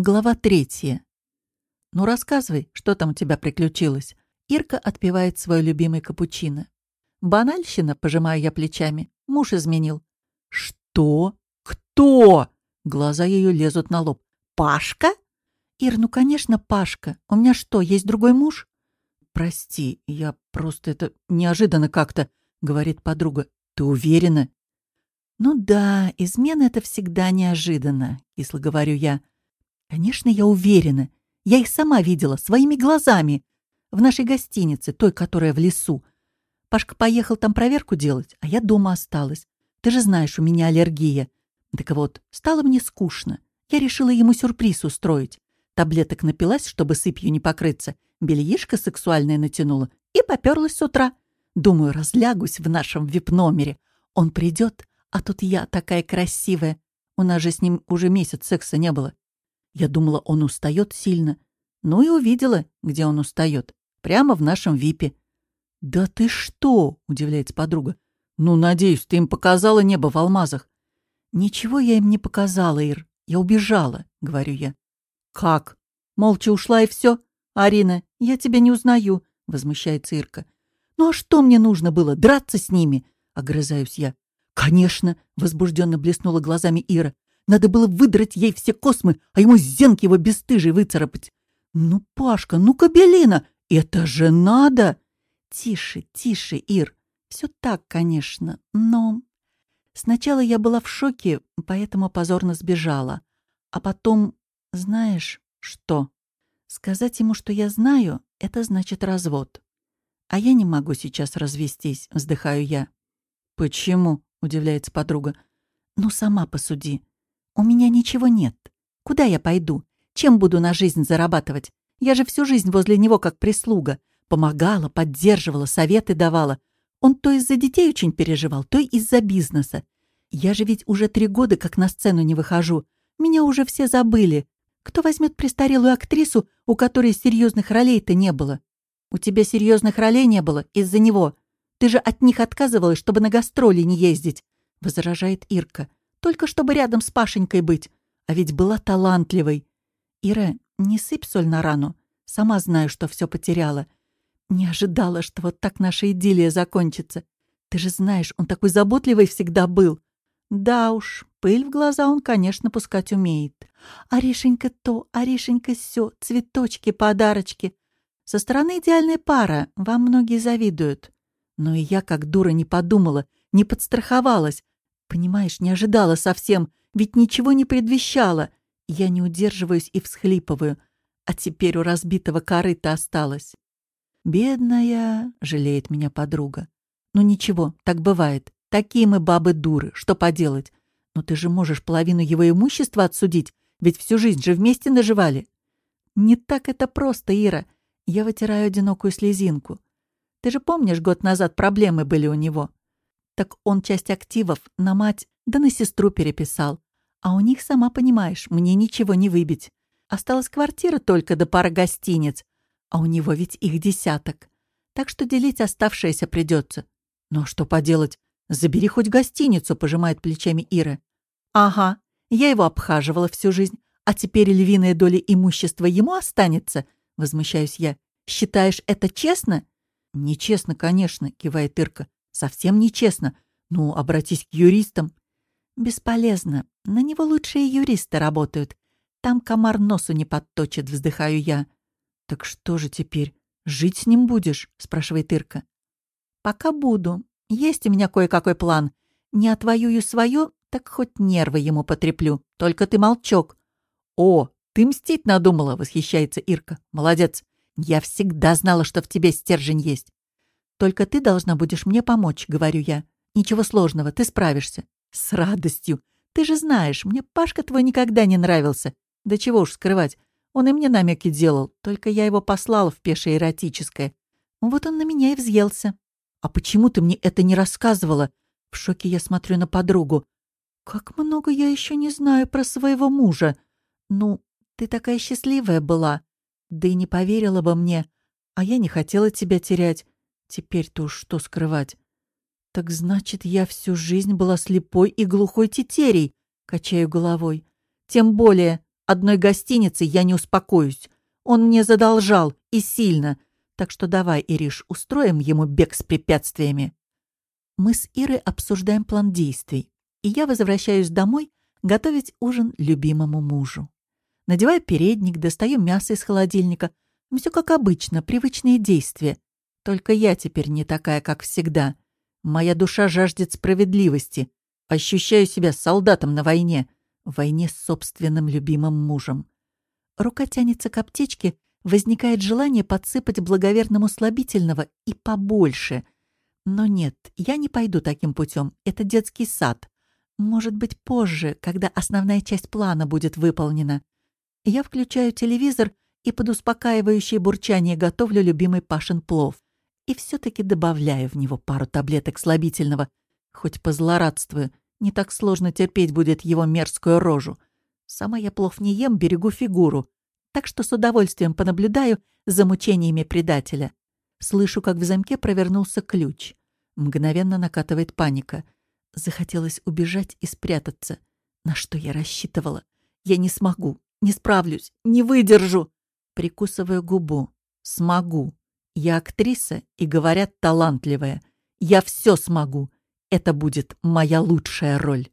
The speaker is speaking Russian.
Глава третья. «Ну, рассказывай, что там у тебя приключилось?» Ирка отпивает свой любимый капучино. «Банальщина», — пожимаю я плечами. Муж изменил. «Что? Кто?» Глаза ее лезут на лоб. «Пашка?» «Ир, ну, конечно, Пашка. У меня что, есть другой муж?» «Прости, я просто это неожиданно как-то», — говорит подруга. «Ты уверена?» «Ну да, измена — это всегда неожиданно», — кисло говорю я. Конечно, я уверена. Я их сама видела, своими глазами. В нашей гостинице, той, которая в лесу. Пашка поехал там проверку делать, а я дома осталась. Ты же знаешь, у меня аллергия. Так вот, стало мне скучно. Я решила ему сюрприз устроить. Таблеток напилась, чтобы сыпью не покрыться. Бельишко сексуальное натянула и поперлась с утра. Думаю, разлягусь в нашем вип-номере. Он придет, а тут я такая красивая. У нас же с ним уже месяц секса не было. Я думала, он устает сильно. Ну и увидела, где он устает. Прямо в нашем випе. «Да ты что?» — удивляется подруга. «Ну, надеюсь, ты им показала небо в алмазах». «Ничего я им не показала, Ир. Я убежала», — говорю я. «Как? Молча ушла и все? Арина, я тебя не узнаю», — возмущается Ирка. «Ну а что мне нужно было? Драться с ними?» — огрызаюсь я. «Конечно!» — возбужденно блеснула глазами Ира. Надо было выдрать ей все космы, а ему зенки его бесстыжий выцарапать. Ну, Пашка, ну, Кабелина, это же надо! Тише, тише, Ир. Все так, конечно, но... Сначала я была в шоке, поэтому позорно сбежала. А потом, знаешь, что? Сказать ему, что я знаю, это значит развод. А я не могу сейчас развестись, вздыхаю я. Почему? — удивляется подруга. Ну, сама посуди. У меня ничего нет. Куда я пойду? Чем буду на жизнь зарабатывать? Я же всю жизнь возле него как прислуга. Помогала, поддерживала, советы давала. Он то из-за детей очень переживал, то из-за бизнеса. Я же ведь уже три года как на сцену не выхожу. Меня уже все забыли. Кто возьмет престарелую актрису, у которой серьезных ролей-то не было? У тебя серьезных ролей не было из-за него. Ты же от них отказывалась, чтобы на гастроли не ездить, — возражает Ирка только чтобы рядом с Пашенькой быть. А ведь была талантливой. Ира, не сыпь соль на рану. Сама знаю, что все потеряла. Не ожидала, что вот так наша идиллия закончится. Ты же знаешь, он такой заботливый всегда был. Да уж, пыль в глаза он, конечно, пускать умеет. Аришенька то, Аришенька сё, цветочки, подарочки. Со стороны идеальная пара, вам многие завидуют. Но и я, как дура, не подумала, не подстраховалась, Понимаешь, не ожидала совсем, ведь ничего не предвещало. Я не удерживаюсь и всхлипываю. А теперь у разбитого корыта осталось. «Бедная», — жалеет меня подруга. «Ну ничего, так бывает. Такие мы бабы-дуры, что поделать? Но ты же можешь половину его имущества отсудить, ведь всю жизнь же вместе наживали». «Не так это просто, Ира. Я вытираю одинокую слезинку. Ты же помнишь, год назад проблемы были у него? Так он часть активов на мать да на сестру переписал. А у них, сама понимаешь, мне ничего не выбить. Осталась квартира только до да пара гостиниц. А у него ведь их десяток. Так что делить оставшееся придется. Ну а что поделать? Забери хоть гостиницу, пожимает плечами Ира. Ага, я его обхаживала всю жизнь. А теперь львиная доля имущества ему останется? Возмущаюсь я. Считаешь это честно? Нечестно, конечно, кивает Ирка. Совсем нечестно. Ну, обратись к юристам. Бесполезно. На него лучшие юристы работают. Там комар носу не подточит, вздыхаю я. Так что же теперь? Жить с ним будешь? спрашивает Ирка. Пока буду. Есть у меня кое-какой план. Не отвоюю свое, так хоть нервы ему потреплю. Только ты молчок. О, ты мстить надумала, восхищается Ирка. Молодец. Я всегда знала, что в тебе стержень есть. Только ты должна будешь мне помочь, говорю я. Ничего сложного, ты справишься. С радостью. Ты же знаешь, мне Пашка твой никогда не нравился. Да чего уж скрывать. Он и мне намеки делал, только я его послала в пешее эротическое. Вот он на меня и взъелся. А почему ты мне это не рассказывала? В шоке я смотрю на подругу. Как много я еще не знаю про своего мужа. Ну, ты такая счастливая была. Да и не поверила бы мне. А я не хотела тебя терять. Теперь-то уж что скрывать. Так значит, я всю жизнь была слепой и глухой тетерей, качаю головой. Тем более, одной гостиницы я не успокоюсь. Он мне задолжал, и сильно. Так что давай, Ириш, устроим ему бег с препятствиями. Мы с Ирой обсуждаем план действий, и я возвращаюсь домой готовить ужин любимому мужу. Надеваю передник, достаю мясо из холодильника. Все как обычно, привычные действия. Только я теперь не такая, как всегда. Моя душа жаждет справедливости. Ощущаю себя солдатом на войне. В войне с собственным любимым мужем. Рука тянется к аптечке, возникает желание подсыпать благоверному слабительного и побольше. Но нет, я не пойду таким путем. Это детский сад. Может быть, позже, когда основная часть плана будет выполнена. Я включаю телевизор и под успокаивающее бурчание готовлю любимый Пашин плов. И все-таки добавляю в него пару таблеток слабительного. Хоть позлорадствую, не так сложно терпеть будет его мерзкую рожу. Сама я плов не ем, берегу фигуру. Так что с удовольствием понаблюдаю за мучениями предателя. Слышу, как в замке провернулся ключ. Мгновенно накатывает паника. Захотелось убежать и спрятаться. На что я рассчитывала? Я не смогу, не справлюсь, не выдержу. Прикусываю губу. Смогу. Я актриса и, говорят, талантливая. Я все смогу. Это будет моя лучшая роль.